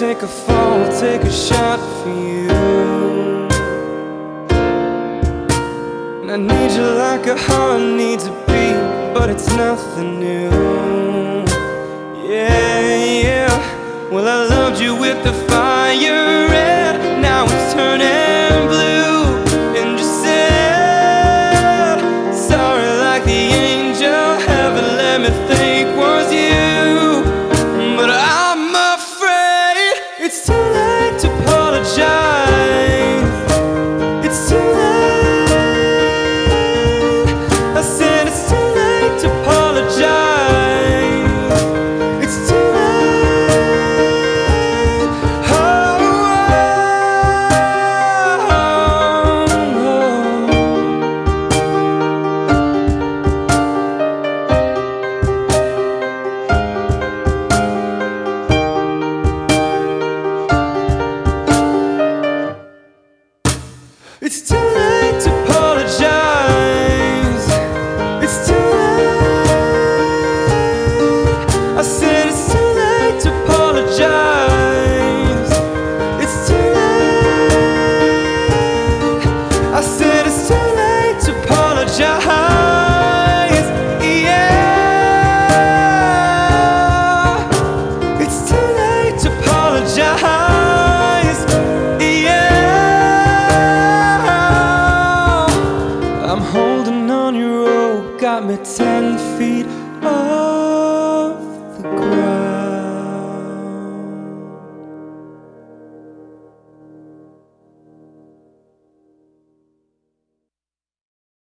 take a fall, take a shot for you. And I need you like a heart needs a beat, but it's nothing new. Yeah, yeah. Well, I loved you with the It's too ten feet